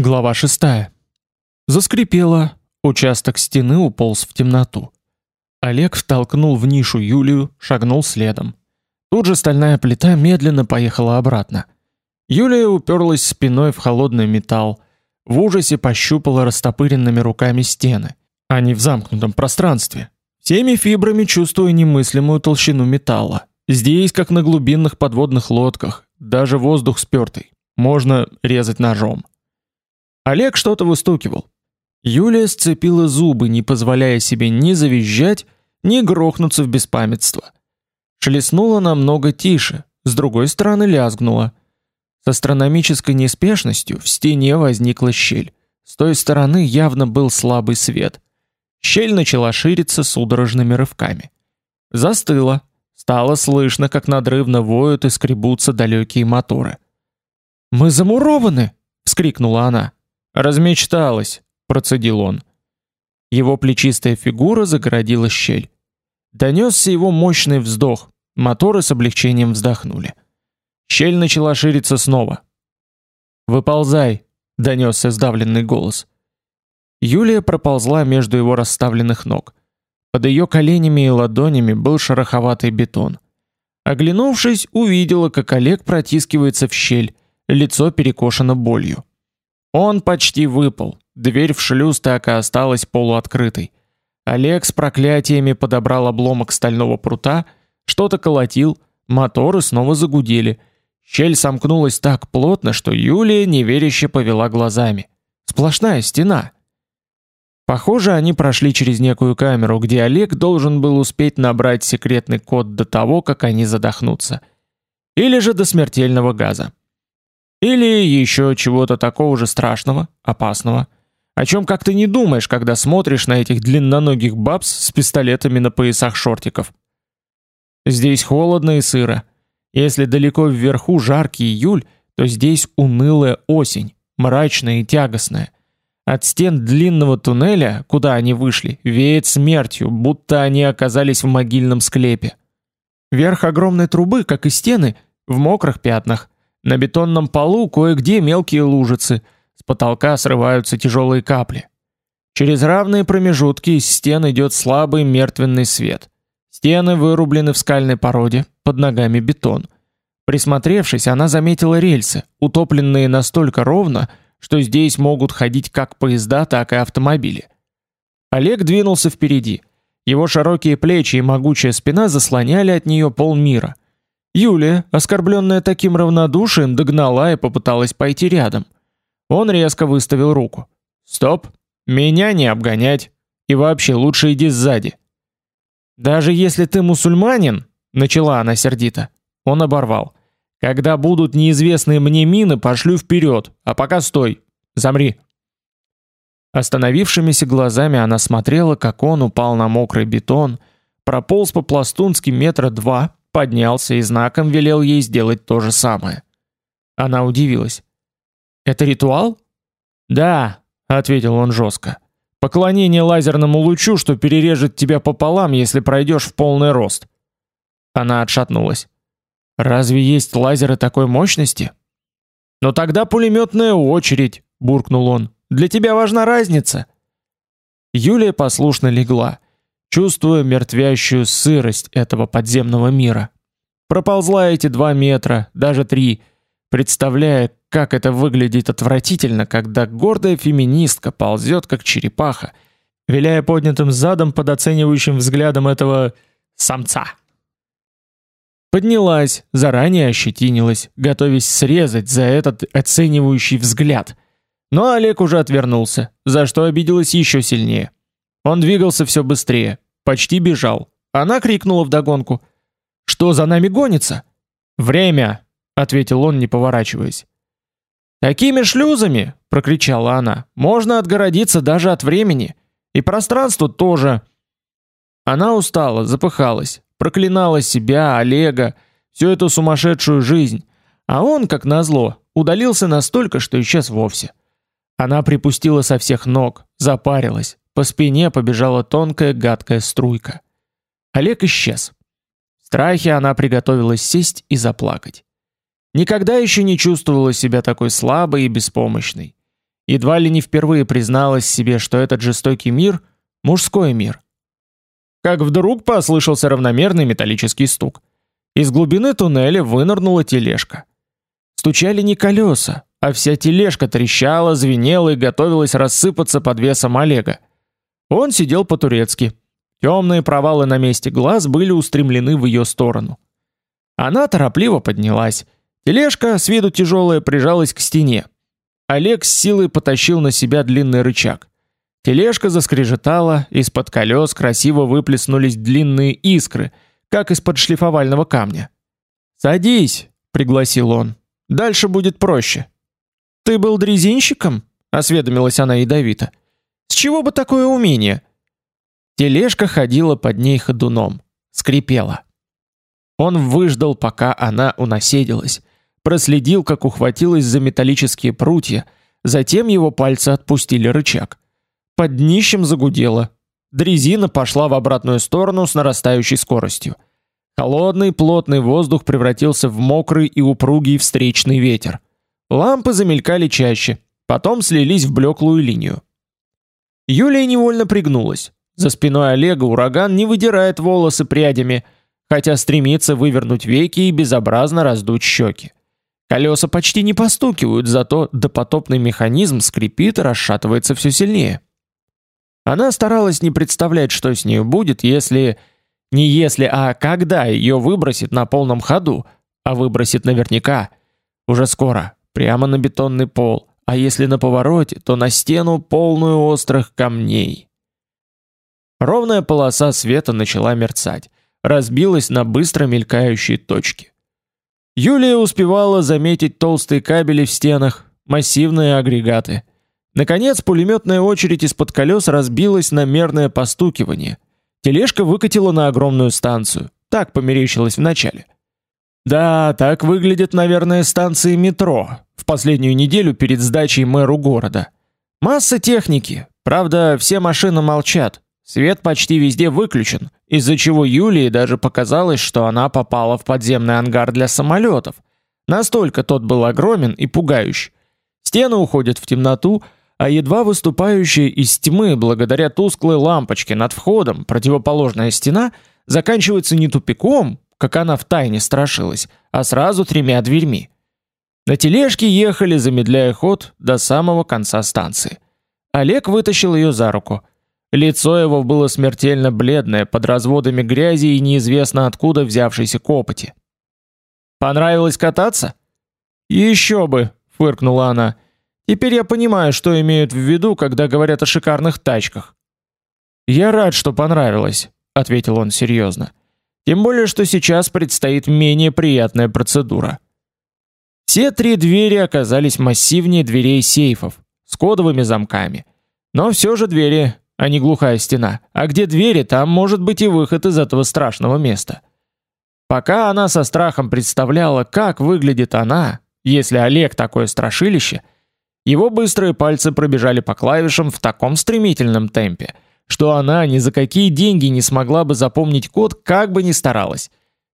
Глава 6. Заскрипело, участок стены уполз в темноту. Олег втолкнул в нишу Юлию, шагнул следом. Тут же стальная плита медленно поехала обратно. Юлия уперлась спиной в холодный металл, в ужасе пощупала растопыренными руками стены. Они в замкнутом пространстве, всеми фибрами чувствуя немыслимую толщину металла. Здесь, как на глубинных подводных лодках, даже воздух спёртый, можно резать ножом. Олег что-то выстукивал. Юлия сцепила зубы, не позволяя себе ни завизжать, ни грохнуться в беспамятство. Шлеснула намного тише, с другой стороны лязгнула. С астрономической неспешностью в стене возникла щель. С той стороны явно был слабый свет. Щель начала шириться судорожными рывками. Застыла. Стало слышно, как надрывно воют и скребутся далекие моторы. "Мы замурованы!" вскрикнула она. Размечталась, процедил он. Его плечистая фигура загородила щель. Донесся его мощный вздох. Моторы с облегчением вздохнули. Щель начала шириться снова. "Выползай", донесся сдавленный голос. Юлия проползла между его расставленных ног. Под ее коленями и ладонями был шероховатый бетон. Оглянувшись, увидела, как Олег протискивается в щель, лицо перекошено болью. Он почти выпал. Дверь в шлюз так и осталась полуоткрытой. Олег с проклятиями подобрал обломок стального прута, что-то колотил, моторы снова загудели. Щель сомкнулась так плотно, что Юлия неверяще повела глазами. Сплошная стена. Похоже, они прошли через некую камеру, где Олег должен был успеть набрать секретный код до того, как они задохнутся. Или же до смертельного газа. Или еще чего-то такого же страшного, опасного, о чем как ты не думаешь, когда смотришь на этих длинноногих бабс с пистолетами на поясах шортиков. Здесь холодно и сыро. Если далеко вверху жаркий июль, то здесь унылая осень, мрачная и тягостная. От стен длинного туннеля, куда они вышли, веет смертью, будто они оказались в могильном склепе. Верх огромной трубы, как и стены, в мокрых пятнах. На бетонном полу кое-где мелкие лужицы, с потолка срываются тяжелые капли. Через равные промежутки из стен идет слабый мертвенный свет. Стены вырублены в скальной породе, под ногами бетон. Присмотревшись, она заметила рельсы, утопленные настолько ровно, что здесь могут ходить как поезда, так и автомобили. Олег двинулся впереди. Его широкие плечи и могучая спина заслоняли от нее полмира. Юлия, оскорбленная таким равнодушием, догнала и попыталась пойти рядом. Он резко выставил руку. "Стоп, меня не обгонять. И вообще, лучше иди сзади". "Даже если ты мусульманин", начала она сердито. Он оборвал. "Когда будут неизвестные мне мины, пошлю вперед, а пока стой. Замри". Остановившимися глазами она смотрела, как он упал на мокрый бетон, прополз по-пластунски метра два, поднялся и знаком велел ей сделать то же самое. Она удивилась. Это ритуал? Да, ответил он жестко. Поклонение лазерному лучу, что перережет тебя пополам, если пройдешь в полный рост. Она отшатнулась. Разве есть лазеры такой мощности? Но тогда пулеметная очередь, буркнул он. Для тебя важна разница. Юлия послушно легла чувствуя мертвящую сырость этого подземного мира. Проползла эти два метра, даже три, представляя, как это выглядит отвратительно, когда гордая феминистка ползет как черепаха, виляя поднятым задом под оценивающим взглядом этого самца. Поднялась, заранее ощетинилась, готовясь срезать за этот оценивающий взгляд. Но Олег уже отвернулся, за что обиделась еще сильнее. Он двигался все быстрее, почти бежал. Она крикнула вдогонку: "Что за нами гонится?" "Время", ответил он, не поворачиваясь. "Такими шлюзами", прокричала она. "Можно отгородиться даже от времени, и пространство тоже". Она устала, запыхалась, проклинала себя, Олега, всю эту сумасшедшую жизнь, а он, как назло, удалился настолько, что исчез вовсе. Она припустила со всех ног, запарилась, по спине побежала тонкая гадкая струйка. Олег исчез. В страхе она приготовилась сесть и заплакать. Никогда еще не чувствовала себя такой слабой и беспомощной. Едва ли не впервые призналась себе, что этот жестокий мир мужской мир. Как вдруг послышался равномерный металлический стук. Из глубины туннеля вынырнула тележка. Стучали не колеса, а вся тележка трещала, звенела и готовилась рассыпаться под весом Олега. Он сидел по-турецки. Темные провалы на месте глаз были устремлены в ее сторону. Она торопливо поднялась. Тележка, с виду тяжелая, прижалась к стене. Олег с силой потащил на себя длинный рычаг. Тележка заскрежетала, из-под колес красиво выплеснулись длинные искры, как из-под шлифовального камня. "Садись", пригласил он. "Дальше будет проще". "Ты был дрезинщиком?" осведомилась она ядовито. "С чего бы такое умение?" Тележка ходила под ней ходуном, скрипела. Он выждал, пока она унаседилась, проследил, как ухватилась за металлические прутья, затем его пальцы отпустили рычаг. Под днищем загудело. Дрезина пошла в обратную сторону с нарастающей скоростью. Холодный, плотный воздух превратился в мокрый и упругий встречный ветер. Лампы замелькали чаще, потом слились в блеклую линию. Юлия невольно пригнулась. За спиной Олега ураган не выдирает волосы прядями, хотя стремится вывернуть веки и безобразно раздуть щеки. Колеса почти не постукивают, зато допотопный механизм скрипит и расшатывается все сильнее. Она старалась не представлять, что с ней будет, если не если, а когда ее выбросит на полном ходу, а выбросит наверняка уже скоро, прямо на бетонный пол, а если на повороте, то на стену полную острых камней. Ровная полоса света начала мерцать, разбилась на быстро мелькающие точки. Юлия успевала заметить толстые кабели в стенах, массивные агрегаты. Наконец, пулеметная очередь из-под колес разбилась на мерное постукивание. Тележка выкатила на огромную станцию. Так померещилось вначале. Да, так выглядят, наверное, станции метро в последнюю неделю перед сдачей мэру города. Масса техники. Правда, все машины молчат. Свет почти везде выключен, из-за чего Юлии даже показалось, что она попала в подземный ангар для самолетов. Настолько тот был огромен и пугающий. Стены уходят в темноту, а едва выступающая из тьмы благодаря тусклой лампочке над входом противоположная стена заканчивается не тупиком, как она в тайне страшилась, а сразу тремя дверьми. На тележке ехали, замедляя ход до самого конца станции. Олег вытащил ее за руку. Лицо его было смертельно бледное под разводами грязи и неизвестно откуда взявшейся копоти. Понравилось кататься? Еще бы, фыркнула она. Теперь я понимаю, что имеют в виду, когда говорят о шикарных тачках. Я рад, что понравилось, ответил он серьезно. Тем более, что сейчас предстоит менее приятная процедура. Все три двери оказались массивнее дверей сейфов с кодовыми замками. Но все же двери а не глухая стена. А где двери, там может быть и выход из этого страшного места. Пока она со страхом представляла, как выглядит она, если Олег такое страшилище, его быстрые пальцы пробежали по клавишам в таком стремительном темпе, что она ни за какие деньги не смогла бы запомнить код, как бы ни старалась.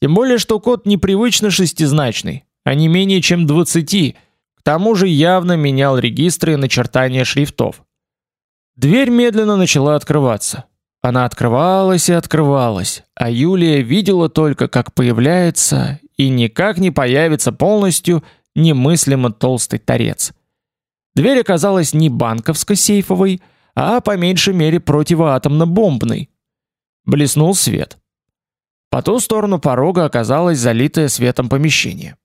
Тем более, что код непривычно шестизначный, а не менее чем 20. К тому же явно менял регистры и начертания шрифтов. Дверь медленно начала открываться. Она открывалась и открывалась, а Юлия видела только, как появляется и никак не появится полностью немыслимо толстый торец. Дверь оказалась не банковско-сейфовой, а по меньшей мере противоатомно-бомбной. Блеснул свет. По ту сторону порога оказалось залитое светом помещение.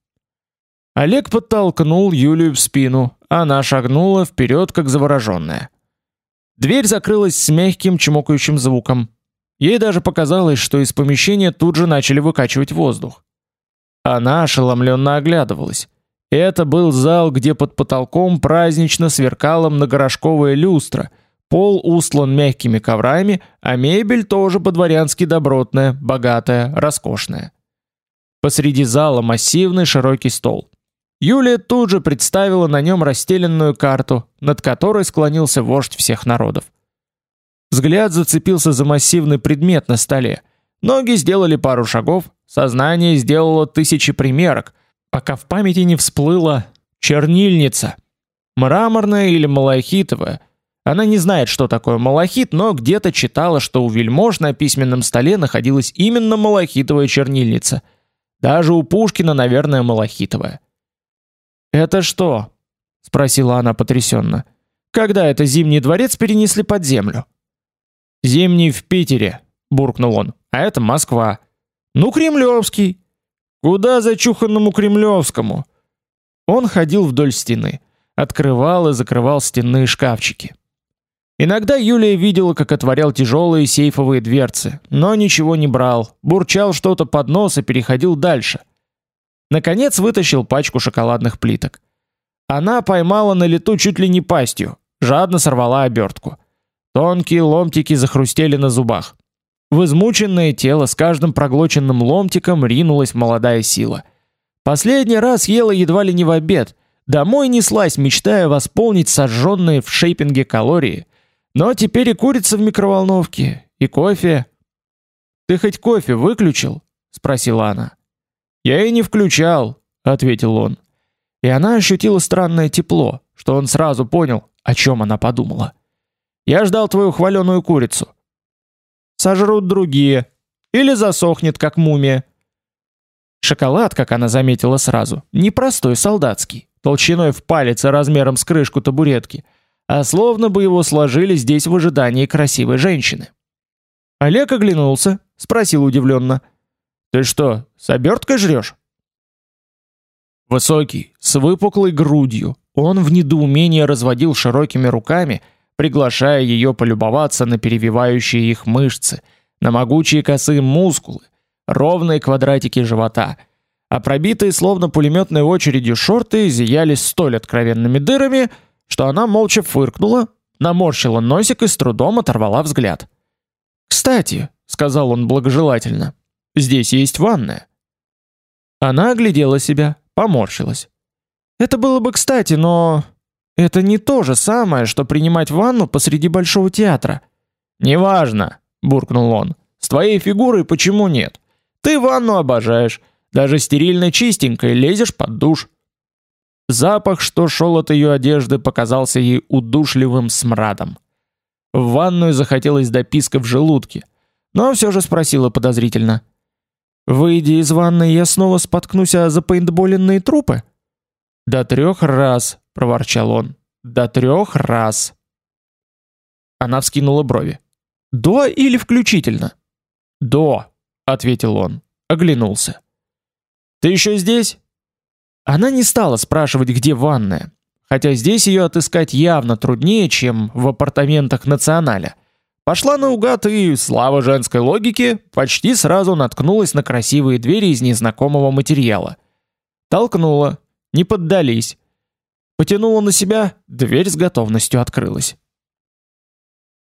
Олег подтолкнул Юлию в спину, она шагнула вперед, как завороженная. Дверь закрылась с мягким чмокающим звуком. Ей даже показалось, что из помещения тут же начали выкачивать воздух. Она ошеломленно оглядывалась. Это был зал, где под потолком празднично сверкала многорожковая люстра, пол устлан мягкими коврами, а мебель тоже по-дворянски добротная, богатая, роскошная. Посреди зала массивный широкий стол. Юлия тут же представила на нем расстеленную карту, над которой склонился вождь всех народов. Взгляд зацепился за массивный предмет на столе. Ноги сделали пару шагов, сознание сделало тысячи примерок, пока в памяти не всплыла чернильница. Мраморная или малахитовая. Она не знает, что такое малахит, но где-то читала, что у вельмож на письменном столе находилась именно малахитовая чернильница. Даже у Пушкина, наверное, малахитовая. «Это что?» — спросила она потрясенно. «Когда это Зимний дворец перенесли под землю?» «Зимний в Питере», — буркнул он, — «а это Москва». «Ну, Кремлевский». «Куда зачуханному Кремлевскому?» Он ходил вдоль стены, открывал и закрывал стенные шкафчики. Иногда Юлия видела, как отворял тяжелые сейфовые дверцы, но ничего не брал, бурчал что-то под нос и переходил дальше. Наконец вытащил пачку шоколадных плиток. Она поймала на лету чуть ли не пастью, жадно сорвала обертку. Тонкие ломтики захрустели на зубах. В измученное тело с каждым проглоченным ломтиком ринулась молодая сила. Последний раз ела едва ли не в обед. Домой неслась, мечтая восполнить сожженные в шейпинге калории. Но теперь и курица в микроволновке, и кофе. Ты хоть кофе выключил? спросила она. Я и не включал, ответил он. И она ощутила странное тепло, что он сразу понял, о чем она подумала. Я ждал твою хваленую курицу. Сожрут другие или засохнет как мумия. Шоколад, как она заметила сразу, не простой солдатский, толщиной в палец и размером с крышку табуретки, а словно бы его сложили здесь в ожидании красивой женщины. Олег оглянулся, спросил удивленно: "Ты что, с оберткой жрешь?" Высокий, с выпуклой грудью, он в недоумении разводил широкими руками, приглашая ее полюбоваться на перевивающие их мышцы, на могучие косые мускулы, ровные квадратики живота, а пробитые словно пулеметной очередью шорты зияли столь откровенными дырами, что она молча фыркнула, наморщила носик и с трудом оторвала взгляд. "Кстати", сказал он благожелательно. "Здесь есть ванная". Она оглядела себя, поморщилась. "Это было бы кстати, но это не то же самое, что принимать ванну посреди большого театра". "Неважно", буркнул он. "С твоей фигурой почему нет? Ты ванну обожаешь, даже стерильно чистенькой лезешь под душ. Запах, что шел от ее одежды, показался ей удушливым смрадом. В ванную захотелось до писка в желудке, но все же спросила подозрительно: "Выйди из ванной, я снова споткнусь о запейнтболенные трупы?" "До трех раз", проворчал он. "До трех раз". Она вскинула брови. "До или включительно?" "До", ответил он, оглянулся. Ты еще здесь? Она не стала спрашивать, где ванная, хотя здесь ее отыскать явно труднее, чем в апартаментах Националя. Пошла наугад и, слава женской логике, почти сразу наткнулась на красивые двери из незнакомого материала. Толкнула, не поддались. Потянула на себя, дверь с готовностью открылась.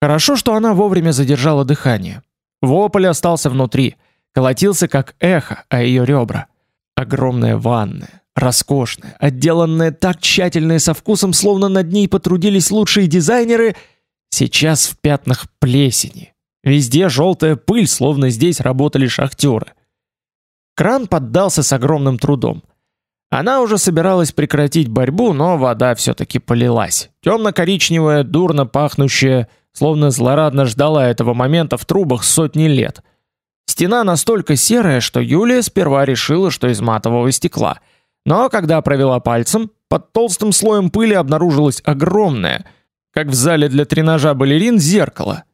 Хорошо, что она вовремя задержала дыхание. Вопль остался внутри, колотился как эхо о ее ребра. Огромная ванная, роскошная, отделанная так тщательно и со вкусом, словно над ней потрудились лучшие дизайнеры, сейчас в пятнах плесени. Везде желтая пыль, словно здесь работали шахтеры. Кран поддался с огромным трудом. Она уже собиралась прекратить борьбу, но вода все таки полилась. темно коричневая дурно пахнущая, словно злорадно ждала этого момента в трубах сотни лет. Стена настолько серая, что Юлия сперва решила, что из матового стекла. Но когда провела пальцем, под толстым слоем пыли обнаружилось огромное, как в зале для тренажа балерин, зеркало.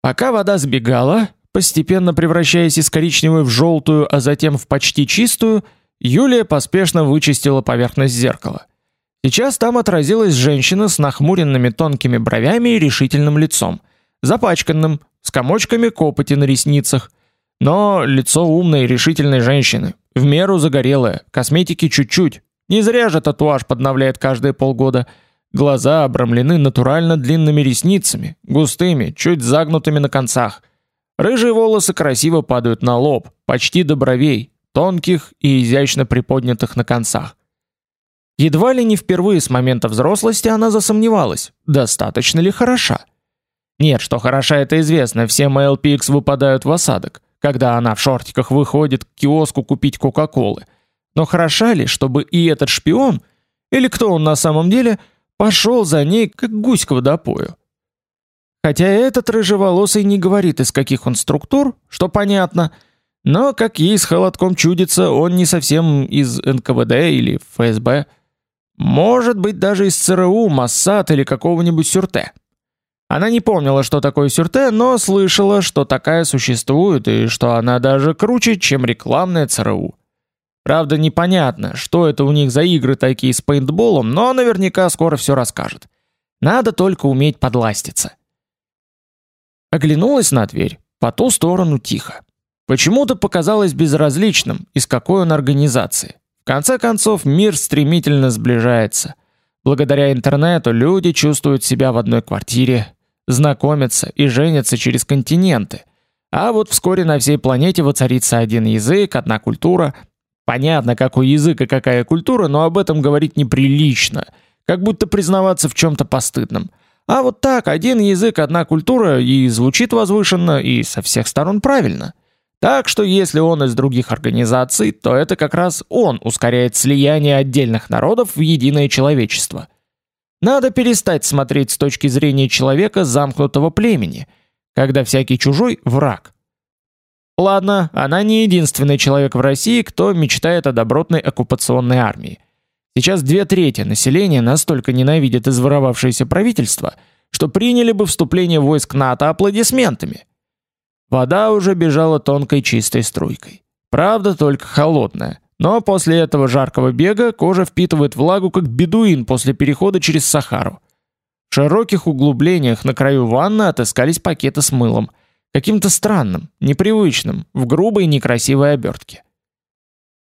Пока вода сбегала, постепенно превращаясь из коричневой в желтую, а затем в почти чистую, Юлия поспешно вычистила поверхность зеркала. Сейчас там отразилась женщина с нахмуренными тонкими бровями и решительным лицом, запачканным, с комочками копоти на ресницах, но лицо умной и решительной женщины, в меру загорелое, косметики чуть-чуть. Не зря же татуаж подновляет каждые полгода. Глаза обрамлены натурально длинными ресницами, густыми, чуть загнутыми на концах. Рыжие волосы красиво падают на лоб, почти до бровей, тонких и изящно приподнятых на концах. Едва ли не впервые с момента взрослости она засомневалась, достаточно ли хороша. Нет, что хороша это известно, все MLPX выпадают в осадок когда она в шортиках выходит к киоску купить Кока-Колы. Но хороша ли, чтобы и этот шпион, Или кто он на самом деле, пошел за ней, как гусь к водопою. Хотя этот рыжеволосый не говорит, из каких он структур, что понятно, но, как ей с холодком чудится, он не совсем из НКВД или ФСБ. Может быть, даже из ЦРУ, Моссад или какого-нибудь Сюрте. Она не помнила, что такое Сюрте, но слышала, что такая существует и что она даже круче, чем рекламная ЦРУ. Правда, непонятно, что это у них за игры такие с пейнтболом, но наверняка скоро все расскажет. Надо только уметь подластиться. Оглянулась на дверь. По ту сторону тихо. Почему-то показалось безразличным, из какой он организации. В конце концов, мир стремительно сближается. Благодаря интернету люди чувствуют себя в одной квартире, знакомятся и женятся через континенты. А вот вскоре на всей планете воцарится один язык, одна культура. Понятно, какой язык и какая культура, но об этом говорить неприлично, как будто признаваться в чем то постыдном. А вот так, один язык, одна культура, и звучит возвышенно, и со всех сторон правильно. Так что если он из других организаций, то это как раз он ускоряет слияние отдельных народов в единое человечество. Надо перестать смотреть с точки зрения человека замкнутого племени, когда всякий чужой враг. Ладно, она не единственный человек в России, кто мечтает о добротной оккупационной армии. Сейчас две трети населения настолько ненавидят изворовавшееся правительство, что приняли бы вступление войск НАТО аплодисментами. Вода уже бежала тонкой чистой струйкой. Правда, только холодная. Но после этого жаркого бега кожа впитывает влагу как бедуин после перехода через Сахару. В широких углублениях на краю ванны отыскались пакеты с мылом, каким-то странным, непривычным, в грубой некрасивой обертке.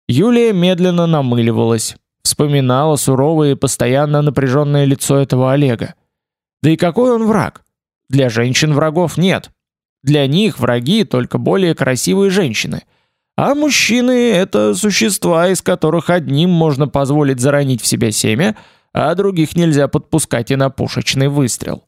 Юлия медленно намыливалась, Вспоминала суровое и постоянно напряженное лицо этого Олега. Да и какой он враг? Для женщин врагов нет. Для них враги только более красивые женщины. А мужчины это существа, из которых одним можно позволить заронить в себя семя, а других нельзя подпускать и на пушечный выстрел.